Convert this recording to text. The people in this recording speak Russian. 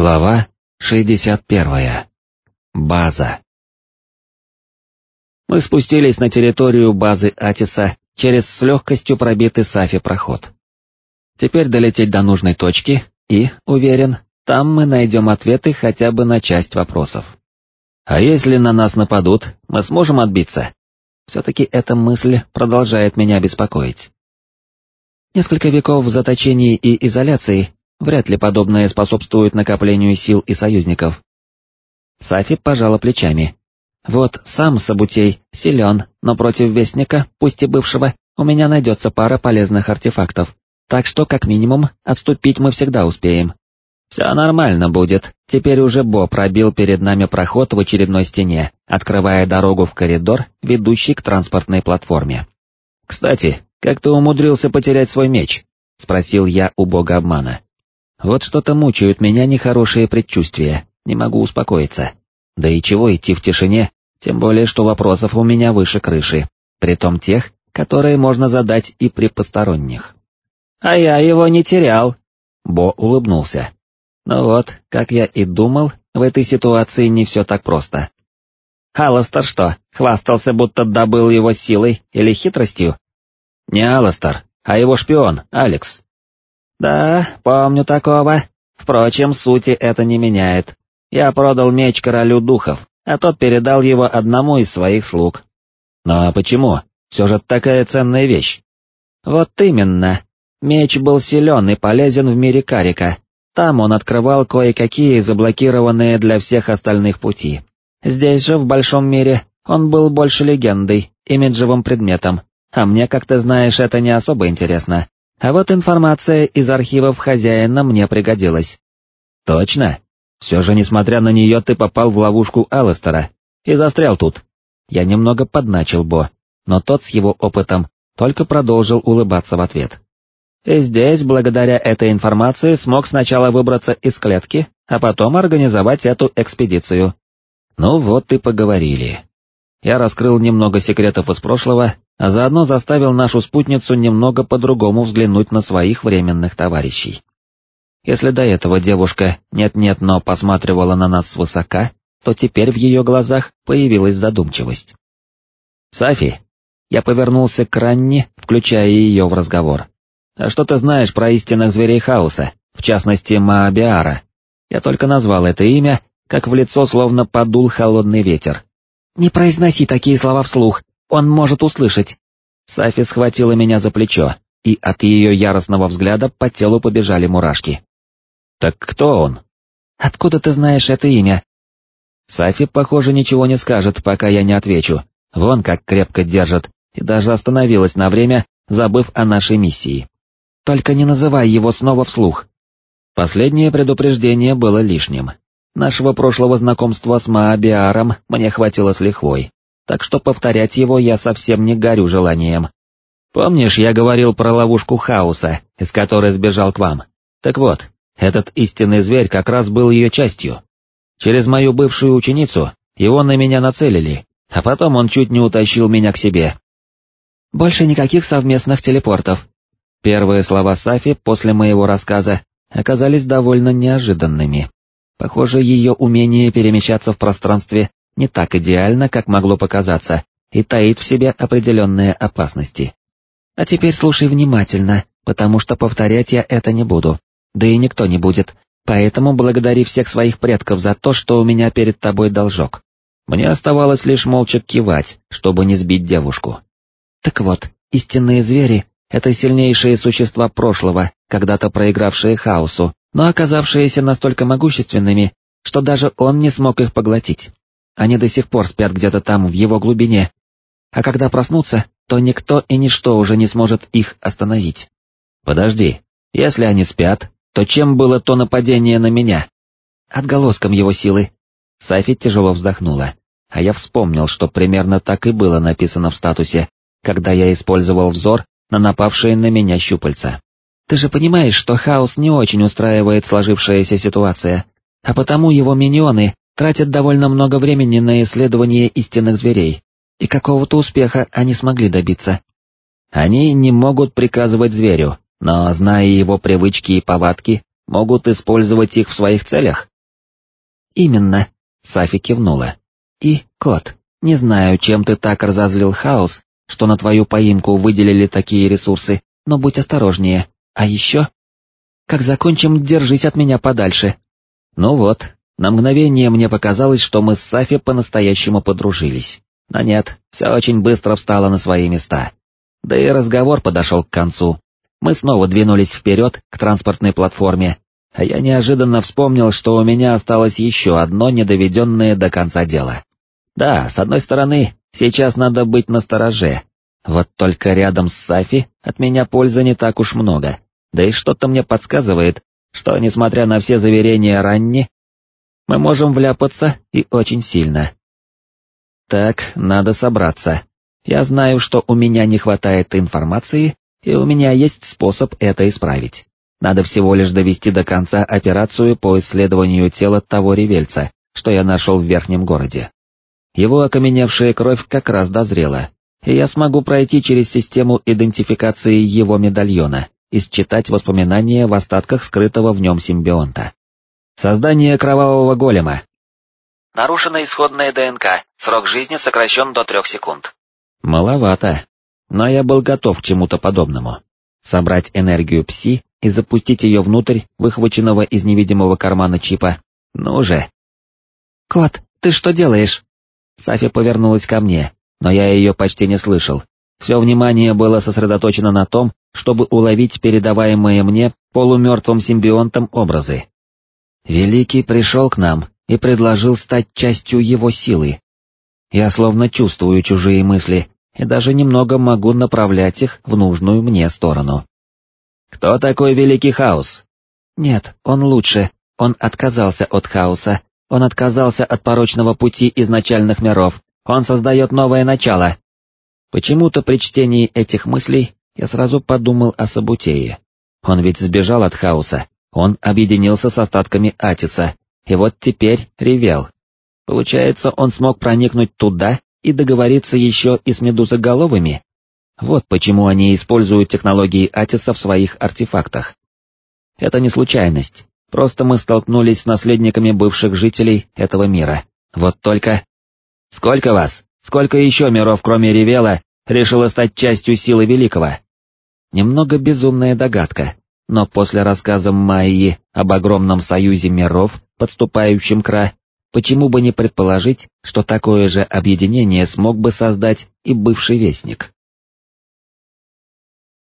Глава 61. База. Мы спустились на территорию базы Атиса через с легкостью пробитый Сафи проход. Теперь долететь до нужной точки и, уверен, там мы найдем ответы хотя бы на часть вопросов. А если на нас нападут, мы сможем отбиться? Все-таки эта мысль продолжает меня беспокоить. Несколько веков в заточении и изоляции Вряд ли подобное способствует накоплению сил и союзников. Сафи пожала плечами. Вот сам Сабутей силен, но против Вестника, пусть и бывшего, у меня найдется пара полезных артефактов, так что как минимум отступить мы всегда успеем. Все нормально будет, теперь уже Бо пробил перед нами проход в очередной стене, открывая дорогу в коридор, ведущий к транспортной платформе. «Кстати, как ты умудрился потерять свой меч?» — спросил я у бога обмана. Вот что-то мучают меня нехорошие предчувствия, не могу успокоиться. Да и чего идти в тишине, тем более что вопросов у меня выше крыши, притом тех, которые можно задать и при посторонних. «А я его не терял», — Бо улыбнулся. «Ну вот, как я и думал, в этой ситуации не все так просто». «Алластер что, хвастался, будто добыл его силой или хитростью?» «Не Алластер, а его шпион, Алекс. «Да, помню такого. Впрочем, сути это не меняет. Я продал меч королю духов, а тот передал его одному из своих слуг». «Но «Ну а почему? Все же такая ценная вещь». «Вот именно. Меч был силен и полезен в мире Карика. Там он открывал кое-какие заблокированные для всех остальных пути. Здесь же, в большом мире, он был больше легендой, имиджевым предметом, а мне, как ты знаешь, это не особо интересно. А вот информация из архивов хозяина мне пригодилась. Точно? Все же, несмотря на нее, ты попал в ловушку Алластера и застрял тут. Я немного подначил Бо, но тот с его опытом только продолжил улыбаться в ответ. И здесь, благодаря этой информации, смог сначала выбраться из клетки, а потом организовать эту экспедицию. Ну вот и поговорили. Я раскрыл немного секретов из прошлого а заодно заставил нашу спутницу немного по-другому взглянуть на своих временных товарищей. Если до этого девушка нет-нет, но посматривала на нас свысока, то теперь в ее глазах появилась задумчивость. «Сафи!» Я повернулся к Ранни, включая ее в разговор. «А что ты знаешь про истинных зверей хаоса, в частности Маабиара?» Я только назвал это имя, как в лицо словно подул холодный ветер. «Не произноси такие слова вслух, он может услышать. Сафи схватила меня за плечо, и от ее яростного взгляда по телу побежали мурашки. «Так кто он?» «Откуда ты знаешь это имя?» Сафи, похоже, ничего не скажет, пока я не отвечу. Вон как крепко держит, и даже остановилась на время, забыв о нашей миссии. «Только не называй его снова вслух». Последнее предупреждение было лишним. Нашего прошлого знакомства с Маабиаром мне хватило с лихвой так что повторять его я совсем не горю желанием. Помнишь, я говорил про ловушку хаоса, из которой сбежал к вам? Так вот, этот истинный зверь как раз был ее частью. Через мою бывшую ученицу его на меня нацелили, а потом он чуть не утащил меня к себе. Больше никаких совместных телепортов. Первые слова Сафи после моего рассказа оказались довольно неожиданными. Похоже, ее умение перемещаться в пространстве не так идеально, как могло показаться, и таит в себе определенные опасности. А теперь слушай внимательно, потому что повторять я это не буду, да и никто не будет, поэтому благодари всех своих предков за то, что у меня перед тобой должок. Мне оставалось лишь молча кивать, чтобы не сбить девушку. Так вот, истинные звери — это сильнейшие существа прошлого, когда-то проигравшие хаосу, но оказавшиеся настолько могущественными, что даже он не смог их поглотить. Они до сих пор спят где-то там, в его глубине. А когда проснутся, то никто и ничто уже не сможет их остановить. Подожди, если они спят, то чем было то нападение на меня? Отголоском его силы. Сафи тяжело вздохнула, а я вспомнил, что примерно так и было написано в статусе, когда я использовал взор на напавшие на меня щупальца. Ты же понимаешь, что хаос не очень устраивает сложившаяся ситуация, а потому его миньоны тратят довольно много времени на исследование истинных зверей, и какого-то успеха они смогли добиться. Они не могут приказывать зверю, но, зная его привычки и повадки, могут использовать их в своих целях. Именно, Сафи кивнула. И, кот, не знаю, чем ты так разозлил хаос, что на твою поимку выделили такие ресурсы, но будь осторожнее. А еще... Как закончим, держись от меня подальше. Ну вот, на мгновение мне показалось, что мы с Сафи по-настоящему подружились. Но нет, все очень быстро встало на свои места. Да и разговор подошел к концу. Мы снова двинулись вперед к транспортной платформе, а я неожиданно вспомнил, что у меня осталось еще одно недоведенное до конца дело. Да, с одной стороны, сейчас надо быть настороже, вот только рядом с Сафи от меня пользы не так уж много, да и что-то мне подсказывает, что, несмотря на все заверения Ранни, мы можем вляпаться и очень сильно. Так, надо собраться. Я знаю, что у меня не хватает информации, и у меня есть способ это исправить. Надо всего лишь довести до конца операцию по исследованию тела того ревельца, что я нашел в верхнем городе. Его окаменевшая кровь как раз дозрела, и я смогу пройти через систему идентификации его медальона и считать воспоминания в остатках скрытого в нем симбионта. Создание кровавого голема. Нарушена исходная ДНК, срок жизни сокращен до трех секунд. Маловато, но я был готов к чему-то подобному. Собрать энергию пси и запустить ее внутрь выхваченного из невидимого кармана чипа. Ну же. «Кот, ты что делаешь?» Сафи повернулась ко мне, но я ее почти не слышал. Все внимание было сосредоточено на том, чтобы уловить передаваемые мне полумертвым симбионтом образы. Великий пришел к нам и предложил стать частью его силы. Я словно чувствую чужие мысли и даже немного могу направлять их в нужную мне сторону. «Кто такой Великий Хаос?» «Нет, он лучше, он отказался от хаоса, он отказался от порочного пути изначальных миров, он создает новое начало. Почему-то при чтении этих мыслей я сразу подумал о Сабутее. Он ведь сбежал от хаоса, он объединился с остатками Атиса, и вот теперь ревел. Получается, он смог проникнуть туда и договориться еще и с медузоголовыми? Вот почему они используют технологии Атиса в своих артефактах. Это не случайность, просто мы столкнулись с наследниками бывших жителей этого мира. Вот только... Сколько вас? Сколько еще миров, кроме Ревела, решило стать частью силы Великого? Немного безумная догадка, но после рассказа Майи об огромном союзе миров, подступающем к почему бы не предположить, что такое же объединение смог бы создать и бывший Вестник?